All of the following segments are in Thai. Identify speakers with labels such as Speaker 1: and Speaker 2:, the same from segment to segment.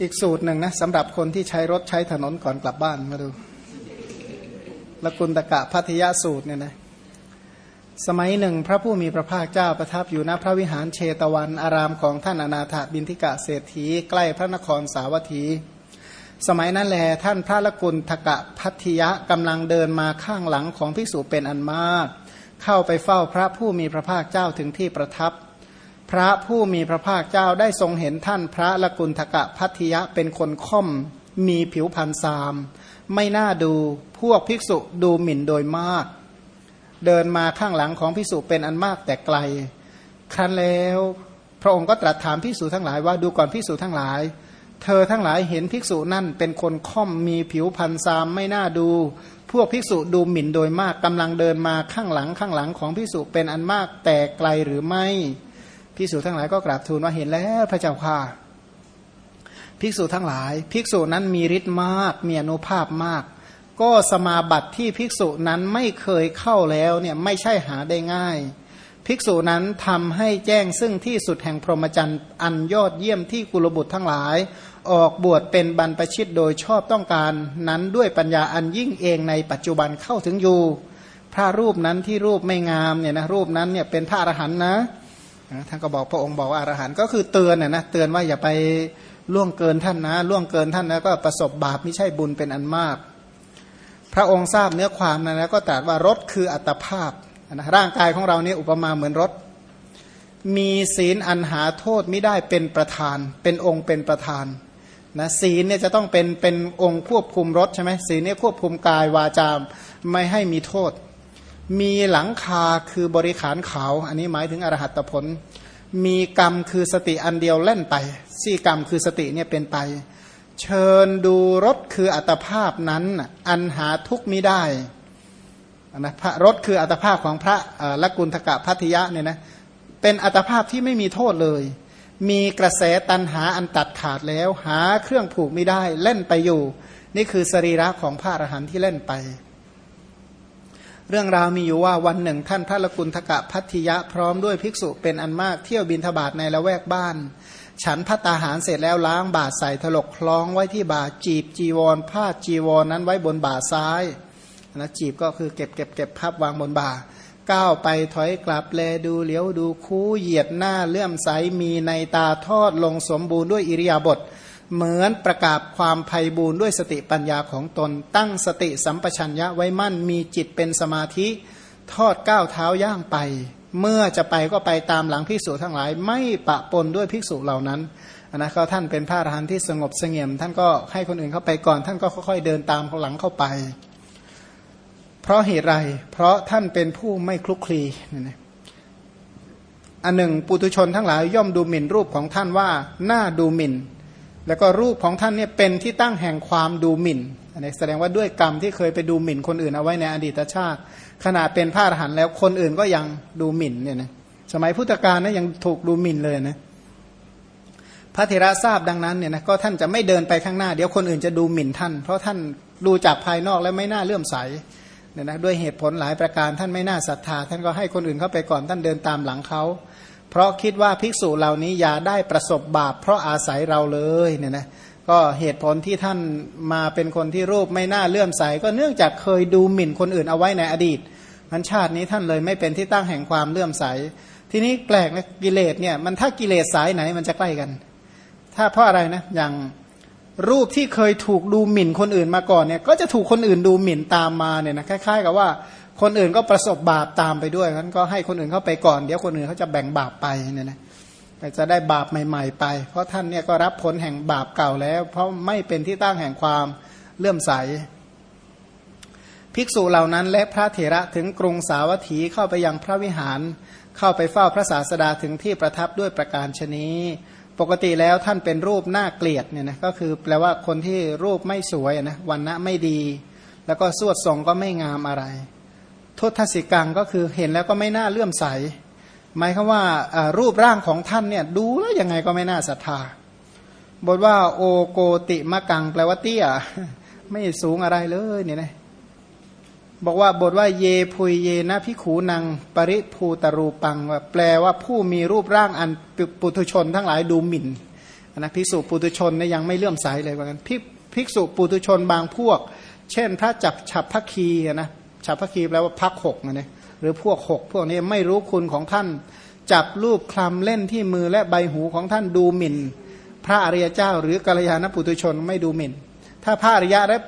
Speaker 1: อีกสูตรหนึ่งนะสำหรับคนที่ใช้รถใช้ถนนก่อนกลับบ้านมาดูละกุลตะกะพัทยาสูตรเนี่ยนะสมัยหนึ่ง พระผู้มีพระภาคเจ้าประทับอยู่ณพระวิหารเชตวันอารามของท่านอนาถบินทิกะเศรษฐี ใกล้พระนครสาวัตถี สมัยนั้นแลท่านพระละกุลทกะพัทยะกำลังเดินมาข้างหลังของภิกษุเป็นอันมาก เข้าไปเฝ้าพระผู้มีพระภาคเจ้าถึงที่ประทับ ระผู้มีพระภาคเจ้าได้ทรงเห็นท่านพระละกุลทกะพัทยะเป็นคนค่อม มีผิวพรรณซาม ไม่น่าดูพวกภิกษุดูหมิ่นโดยมาก เดินมาข้างหลังของพิสุเป็นอันมากแต่ไกล ครั้นแล้ว พระองค์ก็ตรัสถามพิสุทั้งหลายว่าดูก่อนพิสุทั้งหลาย เธอทั้งหลายเห็นภิกษุนั่นเป็นคนค่อมมีผิวพันซามไม่น่าดู พวกภิกษุดูหมิ่นโดยมากกำลังเดินมาข้างหลังข้างหลังของภิกษุเป็นอันมากแต่ไกลหรือไม่ ภิกษุทั้งหลายก็กราบทูลว่าเห็นแล้วพระเจ้าค่ะ ภิกษุทั้งหลาย ภิกษุนั้นมีฤทธิ์มาก มีอนุภาพมาก ก็สมาบัติที่ภิกษุนั้นไม่เคยเข้าแล้วเนี่ยไม่ใช่หาได้ง่าย ภิกษุนั้นทำให้แจ้งซึ่งที่สุดแห่งพรหมจรรย์อันยอดเยี่ยมที่กุลบุตรทั้งหลาย ออกบวชเป็นบรรพชิตโดยชอบต้องการนั้นด้วยปัญญาอันยิ่งเองในปัจจุบันเข้าถึงอยู่ พระรูปนั้นที่รูปไม่งามเนี่ยนะรูปนั้นเนี่ยเป็นพระอรหันต์นะ ท่านก็บอกพระองค์บอกว่าอรหันต์ก็คือเตือนน่ยนะเตือนว่าอย่าไปล่วงเกินท่านนะล่วงเกินท่านแล้วก็ประสบบาปไม่ใช่บุญเป็นอันมาก พระองค์ทราบเนื้อความนั้นแล้วก็ตรัสว่ารถคืออัตภาพนะร่างกายของเราเนี่ยอุปมาเหมือนรถ มีศีลอันหาโทษไม่ได้เป็นประธาน เป็นองค์เป็นประธานนะศีลเนี่ยจะต้องเป็นเป็นองค์ควบคุมรถใช่ไหมศีลเนี่ยควบคุมกายวาจามไม่ให้มีโทษ มีหลังคาคือบริขารขาว อันนี้หมายถึงอรหัตผล มีกรรมคือสติอันเดียวเล่นไปสี่กรรมคือสติเนี่ยเป็นไป เชิญดูรถคืออัตภาพนั้นอันหาทุกม่ได้นะพระรถคืออัตภาพของพระละกุลทกะพัทยะเนี่ยนะเป็นอัตภาพที่ไม่มีโทษเลย มีกระแสตันหาอันตัดขาดแล้ว หาเครื่องผูกไม่ได้เล่นไปอยู่ นี่คือสรีระของพระอรหันต์ที่เล่นไป เรื่องราวมีอยู่ว่าวันหนึ่งท่านพระละกุลทกะพัทยะพร้อมด้วยภิกษุเป็นอันมากเที่ยวบินทบาทในละแวกบ้าน ฉันพัตตาหารเสร็จแล้วล้างบาทใส่ถลกคล้องไว้ที่บาจีบจีวรผ้าจีวรนั้นไว้บนบาซ้ายนะจีบก็คือเก็บเก็บเก็บพับวางบนบาก้าวไปถอยกลับแลดูเหลียวดูคู่เหยียดหน้าเลื่อมใสมีในตาทอดลงสมบูรณ์ด้วยอิริยาบถ เหมือนประกาศความภัยบูรณ์ด้วยสติปัญญาของตน ตั้งสติสัมปชัญญะไว้มั่นมีจิตเป็นสมาธิทอดก้าวเท้าย่างไป เมื่อจะไปก็ไปตามหลังภิกษุทั้งหลาย ไม่ปะปนด้วยภิกษุเหล่านั้นนะก็ท่านเป็นพระอรหันต์ที่สงบเสงี่ยม ท่านก็ให้คนอื่นเข้าไปก่อน ท่านก็ค่อยๆเดินตามเขาหลังเข้าไป เพราะเหตุไรเพราะท่านเป็นผู้ไม่คลุกคลีอันหนึ่งปุถุชนทั้งหลายย่อมดูหมิ่นรูปของท่านว่าหน้าดูหมิ่น แล้วก็รูปของท่านเนี่ยเป็นที่ตั้งแห่งความดูหมิ่นอันนี้แสดงว่าด้วยกรรมที่เคยไปดูหมิ่นคนอื่นเอาไว้ในอดีตชาติขนาดเป็นพระอรหันต์แล้วคนอื่นก็ยังดูหมิ่นเนี่ยนะสมัยพุทธกาลนะยังถูกดูหมิ่นเลยนะพระเถระทราบดังนั้นเนี่ยนะก็ท่านจะไม่เดินไปข้างหน้าเดี๋ยวคนอื่นจะดูหมิ่นท่าน เพราะท่านดูจากภายนอกแล้วไม่น่าเลื่อมใสเนี่ยนะด้วยเหตุผลหลายประการท่านไม่น่าศรัทธา ท่านก็ให้คนอื่นเข้าไปก่อนท่านเดินตามหลังเขา เพราะคิดว่าภิกษุเหล่านี้อย่าได้ประสบบาป เพราะอาศัยเราเลยเนี่ยนะก็เหตุผลที่ท่านมาเป็นคนที่รูปไม่น่าเลื่อมใส ก็เนื่องจากเคยดูหมิ่นคนอื่นเอาไว้ในอดีตมันชาตินี้ท่านเลยไม่เป็นที่ตั้งแห่งความเลื่อมใส ทีนี้แปลกนะกิเลสเนี่ยมันถ้ากิเลสสายไหนมันจะใกล้กัน ถ้าเพราะอะไรนะอย่างรูปที่เคยถูกดูหมิ่นคนอื่นมาก่อนเนี่ยก็จะถูกคนอื่นดูหมิ่นตามมาเนี่ยนะคล้าย ๆ กับว่า คนอื่นก็ประสบบาปตามไปด้วยนั้นก็ให้คนอื่นเข้าไปก่อน เดี๋ยวคนอื่นเขาจะแบ่งบาปไปเนี่ยนะจะได้บาปใหม่ ๆ ไป เพราะท่านเนี่ยก็รับผลแห่งบาปเก่าแล้ว เพราะไม่เป็นที่ตั้งแห่งความเลื่อมใส ภิกษุเหล่านั้นและพระเถระถึงกรุงสาวัตถีเข้าไปยังพระวิหาร เข้าไปเฝ้าพระศาสดาถึงที่ประทับด้วยประการชนีปกติแล้วท่านเป็นรูปหน้าเกลียดเนี่ยนะก็คือแปลว่าคนที่รูปไม่สวยนะวันณะไม่ดี แล้วก็สวดทรงก็ไม่งามอะไร ทุตทศิกังก็คือเห็นแล้วก็ไม่น่าเลื่อมใส หมายคือว่ารูปร่างของท่านเนี่ยดูแล้วยังไงก็ไม่น่าศรัทธาบทว่าโอโกติมะกังแปลว่าเตี้ย ไม่สูงอะไรเลยเนี่ยนะบอกว่าบทว่าเยพุยเยนะพิขูนางปริภูตรูปังแปลว่าผู้มีรูปร่างอันปุถุชนทั้งหลายดูหมิ่นนะภิกษุปุตุชนเนี่ยยังไม่เลื่อมใสเลยว่ากันภิกษุปุตุชนบางพวก เช่นพระจับฉับพักคีนะ ฉับพักคีแปลว่าพักหกนะเนี่ยหรือพวกหกพวกนี้ไม่รู้คุณของท่าน จับรูปคลำเล่นที่มือและใบหูของท่านดูหมิ่น พระอริยเจ้า หรือกัลยาณปุตุชนไม่ดูหมิ่น ถ้าพระอริยะและ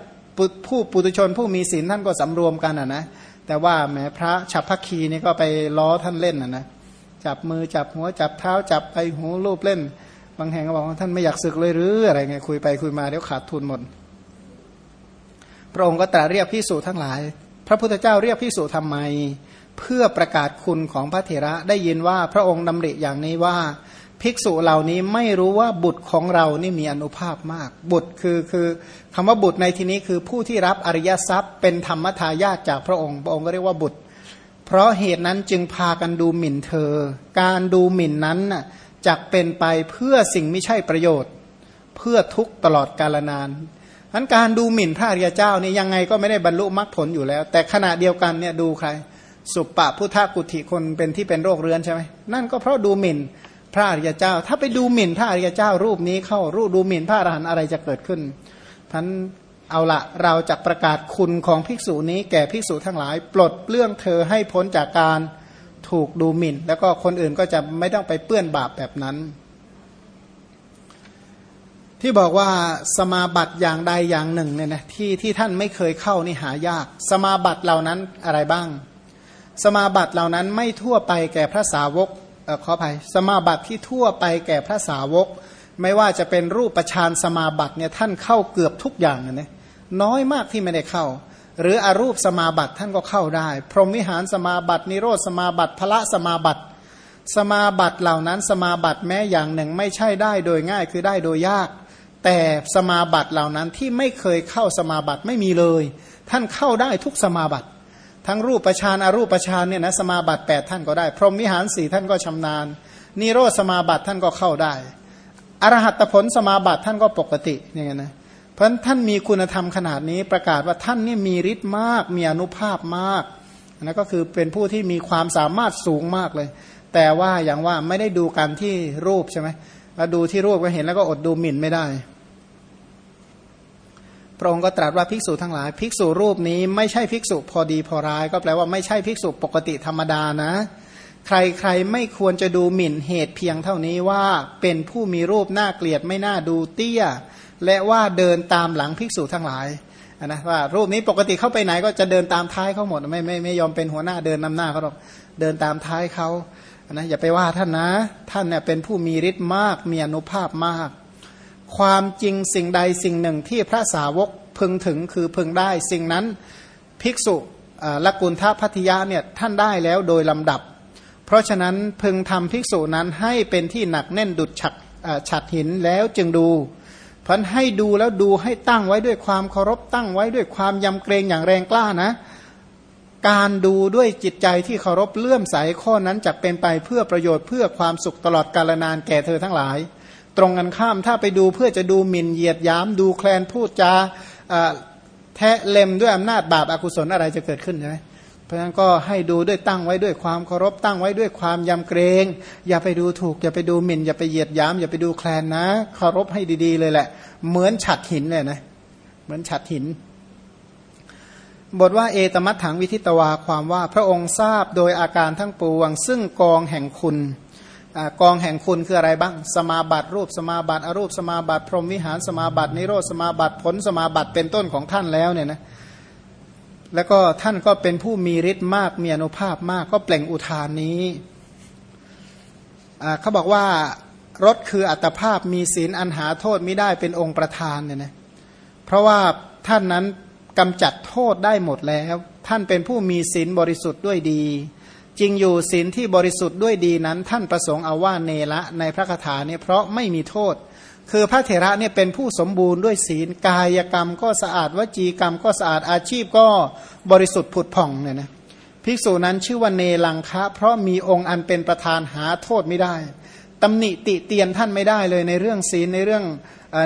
Speaker 1: ผู้ปุตุชนผู้มีศีลท่านก็สำรวมกันอะนะแต่ว่าแม้พระฉับพักคีนี่ก็ไปล้อท่านเล่นอะนะจับมือจับหัวจับเท้าจับไปหูรูปเล่น บางแห่งก็บอกว่าท่านไม่อยากศึกเลยหรืออะไรเงี้ยคุยไปคุยมาเดี๋ยวขาดทุนหมด พระองค์ก็ตรัสเรียกพิสูจทั้งหลาย พระพุทธเจ้าเรียกพิสูจทำไม เพื่อประกาศคุณของพระเถระได้ยินว่าพระองค์ดำริอย่างนี้ว่า ภิกษุเหล่านี้ไม่รู้ว่าบุตรของเรานี่มีอนุภาพมาก บุตรคือคือคำว่าบุตรในที่นี้คือผู้ที่รับอริยทรัพย์ เป็นธรรมทายาทจากพระองค์ พระองค์ก็เรียกว่าบุตร เพราะเหตุนั้นจึงพากันดูหมิ่นเธอ การดูหมิ่นนั้นน่ะจักเป็นไปเพื่อสิ่งไม่ใช่ประโยชน์ เพื่อทุกตลอดกาลนาน อันการดูหมิ่นพระอริยเจ้านี่ยังไงก็ไม่ได้บรรลุมรรคผลอยู่แล้ว แต่ขณะเดียวกันเนี่ยดูใคร สุปปะพุทธกุฏิคนเป็นที่เป็นโรคเรื้อนใช่ไหมนั่นก็เพราะดูหมิ่นพระอริยเจ้า ถ้าไปดูหมิ่นพระอริยเจ้ารูปนี้เข้ารูปดูหมิ่นพระอรหันต์อะไรจะเกิดขึ้นท่านเอาละเราจะประกาศคุณของภิกษุนี้แก่ภิกษุทั้งหลาย ปลดเปลื้องเธอให้พ้นจากการถูกดูหมิ่น แล้วก็คนอื่นก็จะไม่ต้องไปเปื้อนบาปแบบนั้น ที่บอกว่าสมาบัติอย่างใดอย่างหนึ่งเนี่ยนะที่ที่ท่านไม่เคยเข้านี่หายาก สมาบัติเหล่านั้นอะไรบ้าง สมาบัติเหล่านั้นไม่ทั่วไปแก่พระสาวกขออภัยสมาบัติที่ทั่วไปแก่พระสาวก ไม่ว่าจะเป็นรูปประชานสมาบัติเนี่ยท่านเข้าเกือบทุกอย่างนะน้อยมากที่ไม่ได้เข้า หรืออรูปสมาบัติท่านก็เข้าได้ พรหมวิหารสมาบัติ นิโรธสมาบัติพระสมาบัติสมาบัติเหล่านั้นสมาบัติแม้อย่างหนึ่งไม่ใช่ได้โดยง่ายคือได้โดยยาก แต่สมาบัติเหล่านั้นที่ไม่เคยเข้าสมาบัติไม่มีเลย ท่านเข้าได้ทุกสมาบัติ ทั้งรูปประชานอารูปประชานเนี่ยนะสมาบัติแปดท่านก็ได้ พรหมวิหารสี่ท่านก็ชำนาญ นิโรธสมาบัติท่านก็เข้าได้อรหัตผลสมาบัติท่านก็ปกติเนี่ยนะเพราะท่านมีคุณธรรมขนาดนี้ประกาศว่าท่านนี่มีฤทธิ์มาก มีอนุภาพมากนะก็คือเป็นผู้ที่มีความสามารถสูงมากเลย แต่ว่าอย่างว่าไม่ได้ดูกันที่รูปใช่ไหมเราดูที่รูปก็เห็นแล้วก็อดดูหมิ่นไม่ได้ พระองค์ก็ตรัสว่าภิกษุทั้งหลาย ภิกษุรูปนี้ไม่ใช่ภิกษุพอดีพอร้าย ก็แปลว่าไม่ใช่ภิกษุปกติธรรมดานะ ใครใครไม่ควรจะดูหมิ่นเหตุเพียงเท่านี้ว่าเป็นผู้มีรูปน่าเกลียดไม่น่าดูเตี้ย และว่าเดินตามหลังภิกษุทั้งหลายนะว่ารูปนี้ปกติเข้าไปไหนก็จะเดินตามท้ายเขาหมดไม่ไม่ไม่ยอมเป็นหัวหน้าเดินนำหน้าเขาหรอกเดินตามท้ายเขานะอย่าไปว่าท่านนะ ท่านเนี่ยเป็นผู้มีฤทธิ์มากมีอนุภาพมาก ความจริงสิ่งใดสิ่งหนึ่งที่พระสาวกพึงถึงคือพึงได้ สิ่งนั้นภิกษุละกุลทพัทยาเนี่ยท่านได้แล้วโดยลำดับ เพราะฉะนั้นพึงทำภิกษุนั้นให้เป็นที่หนักแน่นดุดฉักฉัดหินแล้วจึงดูพันให้ดูแล้วดูให้ตั้งไว้ด้วยความเคารพตั้งไว้ด้วยความยำเกรงอย่างแรงกล้านะ การดูด้วยจิตใจที่เคารพเลื่อมใสข้อนั้นจะเป็นไปเพื่อประโยชน์เพื่อความสุขตลอดกาลนานแก่เธอทั้งหลาย ตรงกันข้ามถ้าไปดูเพื่อจะดูหมิ่นเหยียดยามดูแคลนพูดจาแทะเล็มด้วยอำนาจบาปอากุศลอะไรจะเกิดขึ้นใช่ไหมเพราะฉะนั้นก็ให้ดูด้วยตั้งไว้ด้วยความเคารพตั้งไว้ด้วยความยำเกรง อย่าไปดูถูก อย่าไปดูหมิ่น อย่าไปเหยียดยาม อย่าไปดูแคลนนะเคารพให้ดีๆเลยแหละ เหมือนฉัดหินเลยนะ เหมือนฉัดหิน บทว่าเอตมัตถังวิทิตวาความว่าพระองค์ทราบโดยอาการทั้งปวง ซึ่งกองแห่งคุณ กองแห่งคุณคืออะไรบ้าง สมาบัติรูปสมาบัติอรูปสมาบัติพรหมวิหารสมาบัตินิโรธสมาบัติผลสมาบัติเป็นต้นของท่านแล้วเนี่ยนะแล้วก็ท่านก็เป็นผู้มีฤทธิ์มากมีอนุภาพมากก็เปล่งอุทานนี้เขาบอกว่ารถคืออัตภาพมีศีลอันหาโทษไม่ได้เป็นองค์ประธานเนี่ยนะเพราะว่าท่านนั้นกำจัดโทษได้หมดแล้ว ท่านเป็นผู้มีศีลบริสุทธิ์ด้วยดี จริงอยู่ศีลที่บริสุทธิ์ด้วยดีนั้น ท่านประสงค์เอาว่าเนละในพระคาถาเนี่ยเพราะไม่มีโทษ คือพระเถระเนี่ยเป็นผู้สมบูรณ์ด้วยศีลกายกรรมก็สะอาดวจีกรรมก็สะอาดอาชีพก็บริสุทธิ์ผุดผ่องเนี่ยนะภิกษุนั้นชื่อว่าเนลังคะ เพราะมีองค์อันเป็นประธานหาโทษไม่ได้ตำหนิติเตียนท่านไม่ได้เลยในเรื่องศีลในเรื่อง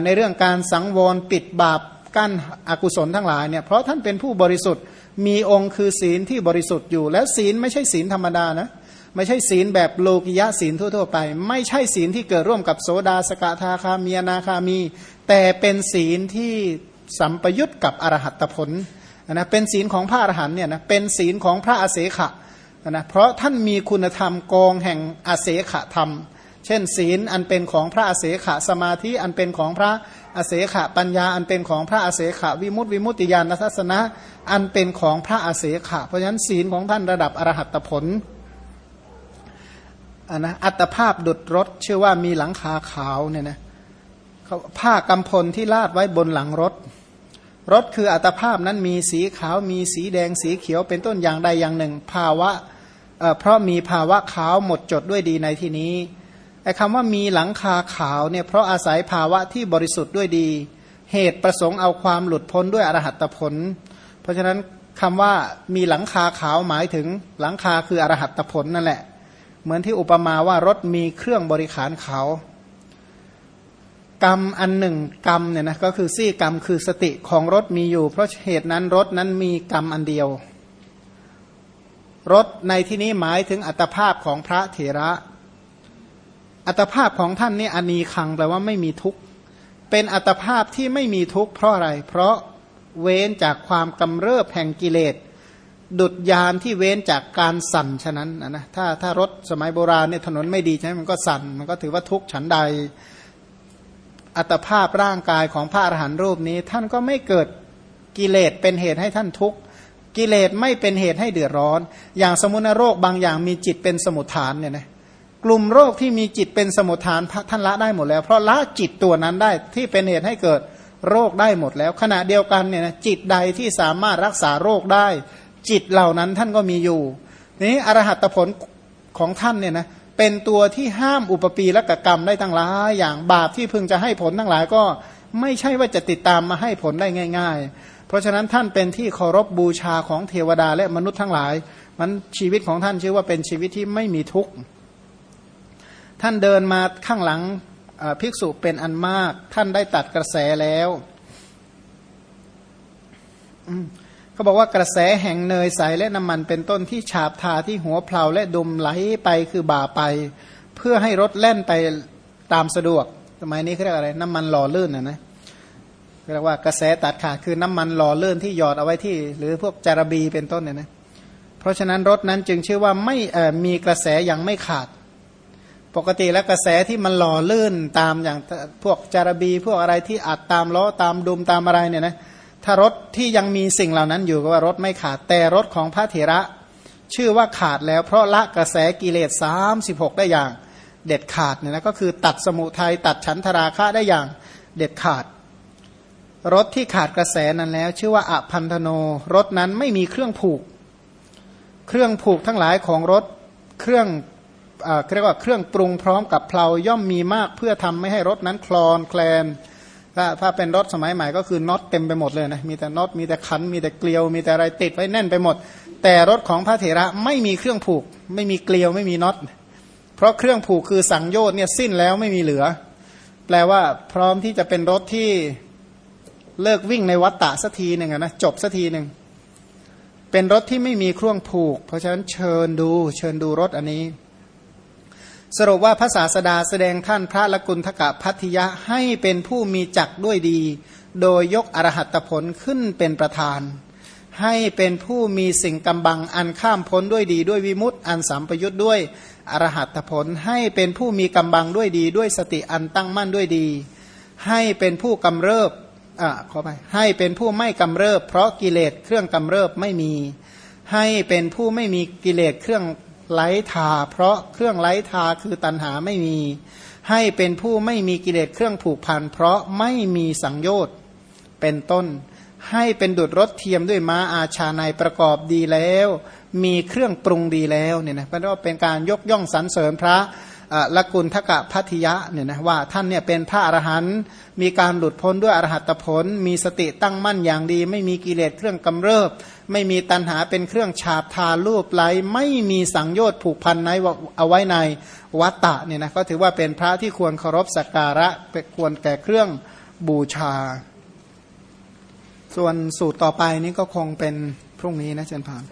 Speaker 1: ในเรื่องการสังวรปิดบาปกั้นอกุศลทั้งหลายเนี่ยเพราะท่านเป็นผู้บริสุทธิ์ มีองค์คือศีลที่บริสุทธิ์อยู่ แล้วศีลไม่ใช่ศีลธรรมดานะไม่ใช่ศีลแบบโลกิยะศีลทั่วๆไป ไม่ใช่ศีลที่เกิดร่วมกับโสดาสกทาคามีนาคามี แต่เป็นศีลที่สัมปยุตกับอรหัตผลนะเป็นศีลของพระอรหันเนี่ยนะเป็นศีลของพระอาเสขะนะเพราะท่านมีคุณธรรมกองแห่งอาเสขะธรรม เช่น ศีลอันเป็นของพระอาเสขะสมาธิอันเป็นของพระ อเสขะปัญญาอันเป็นของพระอเสขะวิมุตติวิมุตติญาณทัศนะ อันเป็นของพระอเสขะเพราะฉะนั้นศีลของท่านระดับอรหัตผลอันนะอัตภาพดุดรถชื่อว่ามีหลังคาขาวเนี่ยนะผ้ากำพลที่ลาดไว้บนหลังรถ รถคืออัตภาพนั้นมีสีขาวมีสีแดงสีเขียวเป็นต้นอย่างใดอย่างหนึ่ง ภาวะเเพราะมีภาวะขาวหมดจดด้วยดีในที่นี้ ไอ้คำว่ามีหลังคาขาวเนี่ยเพราะอาศัยภาวะที่บริสุทธิ์ด้วยดี เหตุประสงค์เอาความหลุดพ้นด้วยอรหัตผล เพราะฉะนั้นคำว่ามีหลังคาขาวหมายถึงหลังคาคืออรหัตผลนั่นแหละ เหมือนที่อุปมาว่ารถมีเครื่องบริขารเขากรรมอันหนึ่งกรรมเนี่ยนะก็คือซี่กรรมคือสติของรถมีอยู่ เพราะเหตุนั้นรถนั้นมีกรรมอันเดียว รถในที่นี้หมายถึงอัตภาพของพระเถระ อัตภาพของท่านนี่อนีคังแปลว่าไม่มีทุกข์ เป็นอัตภาพที่ไม่มีทุกข์เพราะอะไร เพราะเว้นจากความกำเริบแห่งกิเลส ดุดยานที่เว้นจากการสั่นฉะนั้นนะถ้าถ้ารถสมัยโบราณเนี่ยถนนไม่ดีใช่ไหมมันก็สั่น มันก็ถือว่าทุกข์ฉันใด อัตภาพร่างกายของพระอรหันต์รูปนี้ ท่านก็ไม่เกิดกิเลสเป็นเหตุให้ท่านทุกข์กิเลสไม่เป็นเหตุให้เดือดร้อน อย่างสมุนโรคบางอย่างมีจิตเป็นสมุทฐานเนี่ยนะ กลุ่มโรคที่มีจิตเป็นสมุทฐานท่านละได้หมดแล้ว เพราะละจิตตัวนั้นได้ที่เป็นเหตุให้เกิดโรคได้หมดแล้ว ขณะเดียวกันเนี่ยจิตใดที่สามารถรักษาโรคได้ จิตเหล่านั้นท่านก็มีอยู่นี้อรหัตผลของท่านเนี่ยนะเป็นตัวที่ห้ามอุปปีและกกรรมได้ตั้งหลายอย่างบาปที่พึงจะให้ผลทั้งหลายก็ไม่ใช่ว่าจะติดตามมาให้ผลได้ง่าย ๆ เพราะฉะนั้นท่านเป็นที่เคารพบบูชาของเทวดาและมนุษย์ทั้งหลาย มันชีวิตของท่านชื่อว่าเป็นชีวิตที่ไม่มีทุกข์ ท่านเดินมาข้างหลังภิกษุเป็นอันมาก ท่านได้ตัดกระแสแล้วเขาบอกว่ากระแสแห่งเนยใสและน้ำมันเป็นต้นที่ฉาบทาที่หัวเพลาและดมไหลไปคือบ่าไป เพื่อให้รถแล่นไปตามสะดวกสมัยนี้เขาเรียกอะไร น้ำมันหล่อลื่นนะนะเรียกว่ากระแสตัดขาดคือน้ำมันหล่อลื่นที่หยอดเอาไว้ที่ หรือพวกจารบีเป็นต้นเนี่ยนะเพราะฉะนั้นรถนั้นจึงชื่อว่าไม่มีกระแสยังไม่ขาด ปกติแล้วกระแสที่มันหล่อลื่นตามอย่างพวกจารบีพวกอะไรที่อัดตามล้อตามดุมตามอะไรเนี่ยนะถ้ารถที่ยังมีสิ่งเหล่านั้นอยู่ก็ว่ารถไม่ขาดแต่รถของพระเถระ ชื่อว่าขาดแล้วเพราะละกระแสกิเลสสามสิบหกได้อย่างเด็ดขาดเนี่ยนะก็คือตัดสมุทัยตัดฉันทราคะได้อย่างเด็ดขาด รถที่ขาดกระแสนั้นแล้ว ชื่อว่าอพันธโนรถนั้นไม่มีเครื่องผูก เครื่องผูกทั้งหลายของรถเครื่อง เรียกว่าเครื่องปรุงพร้อมกับเพลาย่อมมีมากเพื่อทำไม่ให้รถนั้นคลอนแคลนถ้าถ้าเป็นรถสมัยใหม่ก็คือน็อตเต็มไปหมดเลยนะมีแต่น็อตมีแต่ขัน มีแต่เกลียว มีแต่อะไรติดไว้แน่นไปหมด แต่รถของพระเถระไม่มีเครื่องผูก ไม่มีเกลียวไม่มีน็อตเพราะเครื่องผูกคือสังโยชน์เนี่ยสิ้นแล้วไม่มีเหลือ แปลว่าพร้อมที่จะเป็นรถที่เลิกวิ่งในวัฏฏะสักทีหนึ่งนะจบสักทีหนึ่งเป็นรถที่ไม่มีเครื่องผูก เพราะฉะนั้นเชิญดูเชิญดูรถอันนี้ สรุปว่าพระศาสดาแสดงท่านพระละกุลทกะพัทยะให้เป็นผู้มีจักด้วยดี โดยยกอรหัตผลขึ้นเป็นประธาน ให้เป็นผู้มีสิ่งกำบังอันข้ามพ้นด้วยดีด้วยวิมุตต์อันสัมปยุทธ์ด้วยอรหัตผล ให้เป็นผู้มีกำบังด้วยดี ด้วยสติอันตั้งมั่นด้วยดี ให้เป็นผู้กำเริบอ่าขอไปให้เป็นผู้ไม่กำเริบ เพราะกิเลสเครื่องกำเริบไม่มี ให้เป็นผู้ไม่มีกิเลสเครื่อง ไล้ทา เพราะเครื่องไล้ทาคือตันหาไม่มี ให้เป็นผู้ไม่มีกิเลสเครื่องผูกพัน เพราะไม่มีสังโยชน์เป็นต้น ให้เป็นดุดรถเทียมด้วยม้าอาชาในประกอบดีแล้ว มีเครื่องปรุงดีแล้วเนี่ยนะเพราะว่าเป็นการยกย่องสรรเสริญพระ ละกุลทกะพัทยะเนี่ยนะว่าท่านเนี่ยเป็นพระอรหันต์มีการหลุดพ้นด้วยอรหัตผล มีสติตั้งมั่นอย่างดี ไม่มีกิเลสเครื่องกำเริบ ไม่มีตัณหาเป็นเครื่องฉาบทาลูปไหลไม่มีสังโยชน์ผูกพันในเอาไว้ในวัตตะเนี่ยนะก็ถือว่าเป็นพระที่ควรเคารพสักการะควรแก่เครื่องบูชา ส่วนสูตรต่อไปนี้ก็คงเป็นพรุ่งนี้นะเจนพาน